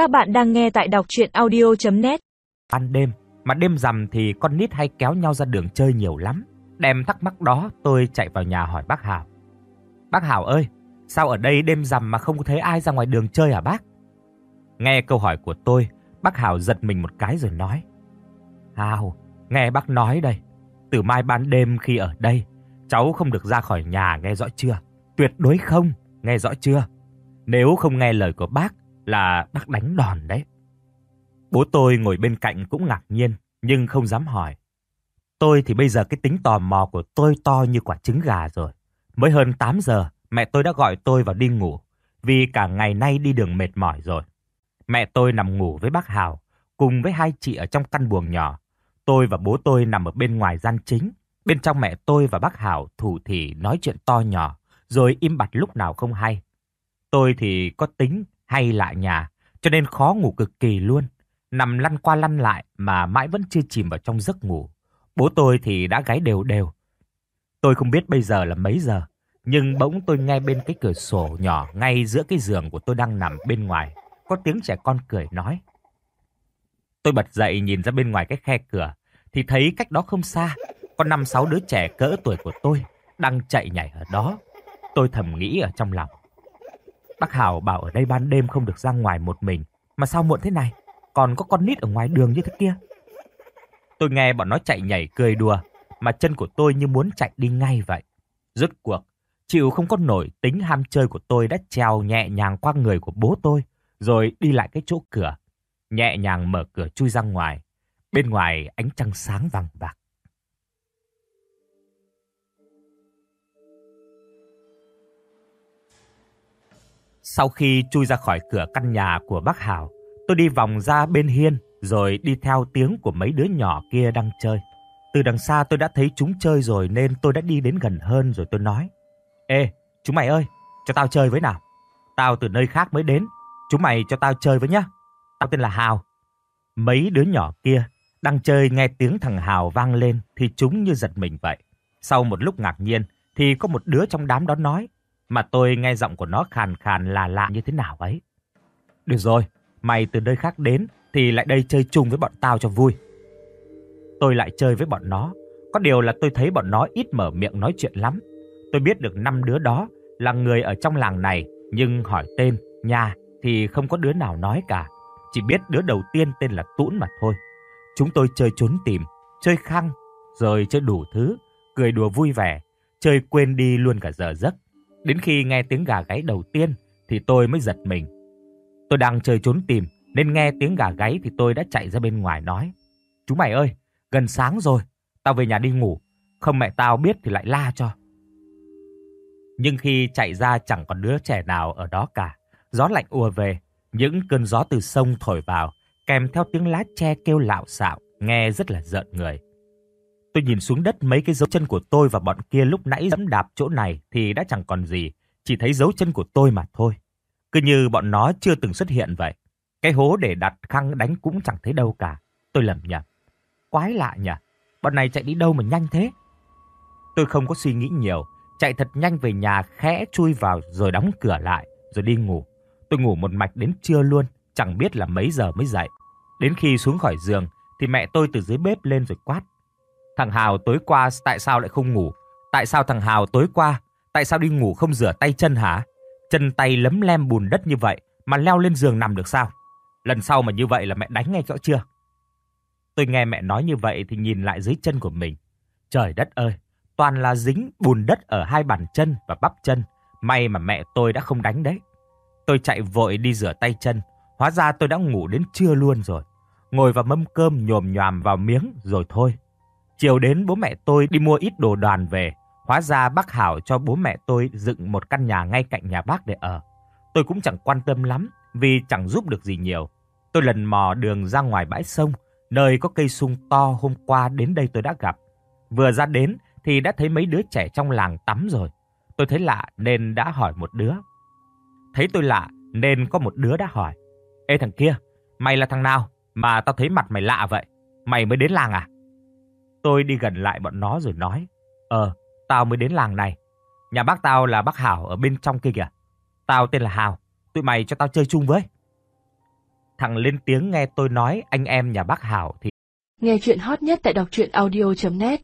Các bạn đang nghe tại đọc audio net ban đêm mà đêm rằm thì con nít hay kéo nhau ra đường chơi nhiều lắm. Đem thắc mắc đó, tôi chạy vào nhà hỏi bác Hảo. "Bác Hảo ơi, sao ở đây đêm rằm mà không thấy ai ra ngoài đường chơi hả bác?" Nghe câu hỏi của tôi, bác Hảo giật mình một cái rồi nói: "Hảo, nghe bác nói đây, từ mai ban đêm khi ở đây, cháu không được ra khỏi nhà nghe rõ chưa? Tuyệt đối không, nghe rõ chưa? Nếu không nghe lời của bác là bác đánh đòn đấy. Bố tôi ngồi bên cạnh cũng ngạc nhiên, nhưng không dám hỏi. Tôi thì bây giờ cái tính tò mò của tôi to như quả trứng gà rồi. Mới hơn 8 giờ, mẹ tôi đã gọi tôi vào đi ngủ, vì cả ngày nay đi đường mệt mỏi rồi. Mẹ tôi nằm ngủ với bác Hào, cùng với hai chị ở trong căn buồng nhỏ. Tôi và bố tôi nằm ở bên ngoài gian chính, bên trong mẹ tôi và bác Hào thủ thì nói chuyện to nhỏ, rồi im bặt lúc nào không hay. Tôi thì có tính hay lại nhà, cho nên khó ngủ cực kỳ luôn. Nằm lăn qua lăn lại mà mãi vẫn chưa chìm vào trong giấc ngủ. Bố tôi thì đã gáy đều đều. Tôi không biết bây giờ là mấy giờ, nhưng bỗng tôi nghe bên cái cửa sổ nhỏ ngay giữa cái giường của tôi đang nằm bên ngoài, có tiếng trẻ con cười nói. Tôi bật dậy nhìn ra bên ngoài cái khe cửa, thì thấy cách đó không xa, có năm sáu đứa trẻ cỡ tuổi của tôi đang chạy nhảy ở đó. Tôi thầm nghĩ ở trong lòng. Bác Hảo bảo ở đây ban đêm không được ra ngoài một mình, mà sao muộn thế này, còn có con nít ở ngoài đường như thế kia. Tôi nghe bọn nó chạy nhảy cười đùa, mà chân của tôi như muốn chạy đi ngay vậy. Rốt cuộc, chịu không có nổi tính ham chơi của tôi đã trèo nhẹ nhàng qua người của bố tôi, rồi đi lại cái chỗ cửa, nhẹ nhàng mở cửa chui ra ngoài. Bên ngoài ánh trăng sáng vàng bạc. Sau khi chui ra khỏi cửa căn nhà của bác Hảo, tôi đi vòng ra bên hiên rồi đi theo tiếng của mấy đứa nhỏ kia đang chơi. Từ đằng xa tôi đã thấy chúng chơi rồi nên tôi đã đi đến gần hơn rồi tôi nói. Ê, chúng mày ơi, cho tao chơi với nào. Tao từ nơi khác mới đến, chúng mày cho tao chơi với nhá. Tao tên là Hào. Mấy đứa nhỏ kia đang chơi nghe tiếng thằng Hào vang lên thì chúng như giật mình vậy. Sau một lúc ngạc nhiên thì có một đứa trong đám đó nói mà tôi nghe giọng của nó khàn khàn là lạ như thế nào ấy. Được rồi, mày từ nơi khác đến thì lại đây chơi chung với bọn tao cho vui. Tôi lại chơi với bọn nó, có điều là tôi thấy bọn nó ít mở miệng nói chuyện lắm. Tôi biết được năm đứa đó là người ở trong làng này, nhưng hỏi tên, nhà thì không có đứa nào nói cả, chỉ biết đứa đầu tiên tên là Tũn mà thôi. Chúng tôi chơi trốn tìm, chơi khăng, rồi chơi đủ thứ, cười đùa vui vẻ, chơi quên đi luôn cả giờ giấc. Đến khi nghe tiếng gà gáy đầu tiên thì tôi mới giật mình. Tôi đang chơi trốn tìm nên nghe tiếng gà gáy thì tôi đã chạy ra bên ngoài nói. Chú mày ơi, gần sáng rồi, tao về nhà đi ngủ, không mẹ tao biết thì lại la cho. Nhưng khi chạy ra chẳng còn đứa trẻ nào ở đó cả. Gió lạnh ùa về, những cơn gió từ sông thổi vào, kèm theo tiếng lá tre kêu lạo xạo, nghe rất là giận người. Tôi nhìn xuống đất mấy cái dấu chân của tôi và bọn kia lúc nãy dẫm đạp chỗ này thì đã chẳng còn gì, chỉ thấy dấu chân của tôi mà thôi. Cứ như bọn nó chưa từng xuất hiện vậy. Cái hố để đặt khăn đánh cũng chẳng thấy đâu cả. Tôi lầm nhầm. Quái lạ nhỉ, bọn này chạy đi đâu mà nhanh thế? Tôi không có suy nghĩ nhiều, chạy thật nhanh về nhà khẽ chui vào rồi đóng cửa lại, rồi đi ngủ. Tôi ngủ một mạch đến trưa luôn, chẳng biết là mấy giờ mới dậy. Đến khi xuống khỏi giường thì mẹ tôi từ dưới bếp lên rồi quát. Thằng Hào tối qua tại sao lại không ngủ? Tại sao thằng Hào tối qua? Tại sao đi ngủ không rửa tay chân hả? Chân tay lấm lem bùn đất như vậy mà leo lên giường nằm được sao? Lần sau mà như vậy là mẹ đánh ngay rõ chưa? Tôi nghe mẹ nói như vậy thì nhìn lại dưới chân của mình. Trời đất ơi, toàn là dính bùn đất ở hai bàn chân và bắp chân. May mà mẹ tôi đã không đánh đấy. Tôi chạy vội đi rửa tay chân. Hóa ra tôi đã ngủ đến trưa luôn rồi. Ngồi vào mâm cơm nhồm nhòm vào miếng rồi thôi. Chiều đến bố mẹ tôi đi mua ít đồ đoàn về, hóa ra bác Hảo cho bố mẹ tôi dựng một căn nhà ngay cạnh nhà bác để ở. Tôi cũng chẳng quan tâm lắm vì chẳng giúp được gì nhiều. Tôi lần mò đường ra ngoài bãi sông, nơi có cây sung to hôm qua đến đây tôi đã gặp. Vừa ra đến thì đã thấy mấy đứa trẻ trong làng tắm rồi. Tôi thấy lạ nên đã hỏi một đứa. Thấy tôi lạ nên có một đứa đã hỏi. Ê thằng kia, mày là thằng nào mà tao thấy mặt mày lạ vậy? Mày mới đến làng à? Tôi đi gần lại bọn nó rồi nói, "Ờ, tao mới đến làng này. Nhà bác tao là bác Hảo ở bên trong kia kìa. Tao tên là Hào, tụi mày cho tao chơi chung với." Thằng lên tiếng nghe tôi nói anh em nhà bác Hảo thì Nghe chuyện hot nhất tại đọc audio net